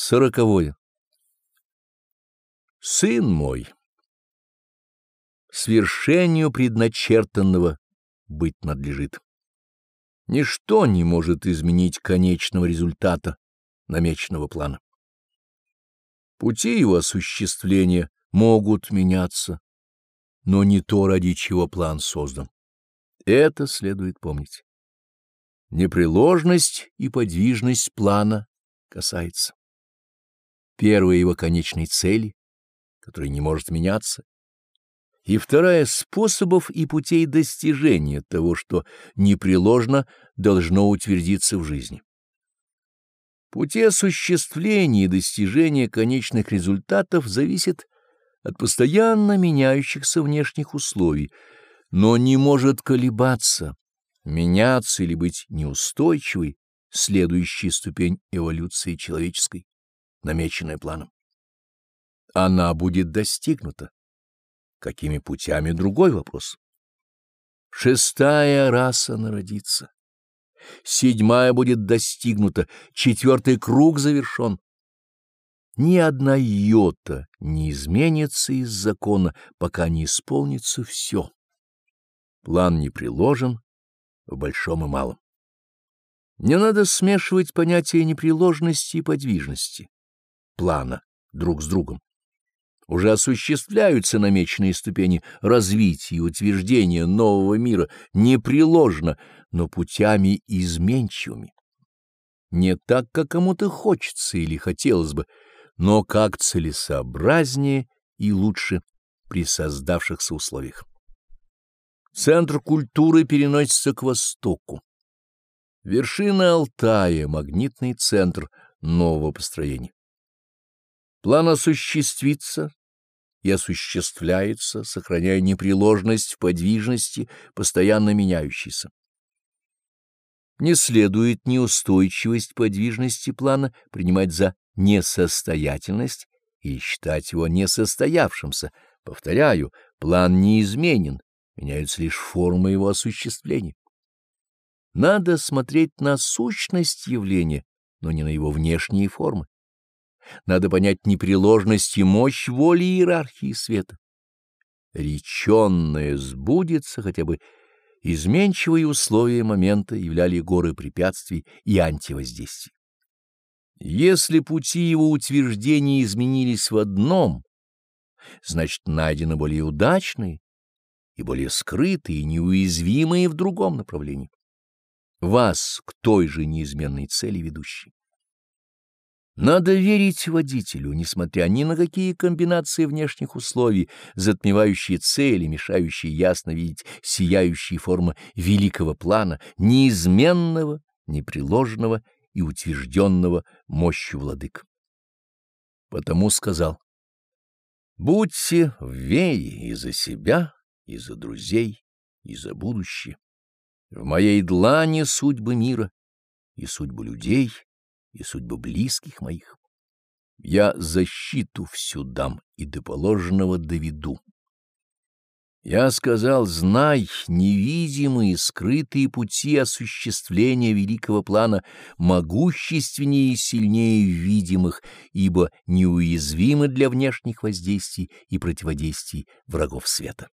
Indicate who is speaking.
Speaker 1: Сороковое. Сын мой, свершению предначертанного быть надлежит. Ничто не может изменить конечного результата намеченного плана. Пути его осуществления могут меняться, но не то, ради чего план создан. Это следует помнить. Непреложность и подвижность плана касается. Первая его конечной цели, которая не может меняться, и вторая — способов и путей достижения того, что непреложно должно утвердиться в жизни. Пути осуществления и достижения конечных результатов зависят от постоянно меняющихся внешних условий, но не может колебаться, меняться или быть неустойчивой следующая ступень эволюции человеческой, намеченная планом. Она будет достигнута. Какими путями — другой вопрос. Шестая раса народится. Седьмая будет достигнута, четвертый круг завершен. Ни одна йота не изменится из закона, пока не исполнится все. План не приложен в большом и малом. Не надо смешивать понятия непреложности и подвижности, плана друг с другом уже осуществляются намеченные ступени развития и утверждения нового мира непреложно, но путями изменчивыми. Не так, как кому-то хочется или хотелось бы, но как целесообразнее и лучше при создавшихся условиях. Центр культуры переносится к востоку. Вершина Алтая — магнитный центр нового построения. План осуществится и осуществляется, сохраняя непреложность в подвижности, постоянно меняющейся. Не следует неустойчивость подвижности плана принимать за несостоятельность и считать его несостоявшимся. Повторяю, план неизменен, меняются лишь формы его осуществления. Надо смотреть на сущность явления, но не на его внешние формы. Надо понять непреложность и мощь воли иерархии света. Реченное сбудется хотя бы изменчивые условия момента являли горы препятствий и антивоздействий. Если пути его утверждения изменились в одном, значит, найдены более удачные и более скрытые и неуязвимые в другом направлении. Вас к той же неизменной цели ведущей. Надо верить водителю, несмотря ни на какие комбинации внешних условий, затмевающие цели, мешающие ясно видеть сияющие формы великого плана, неизменного, непреложного и утвержденного мощью владык. Потому сказал, «Будьте в вере и за себя, и за друзей, и за будущее. В моей длани судьбы мира и судьбы людей» и судьбы близких моих. Я защиту всю дам и до положенного доведу. Я сказал, знай, невидимые, скрытые пути осуществления великого плана могущественнее и сильнее видимых, ибо неуязвимы для внешних воздействий и противодействий врагов света.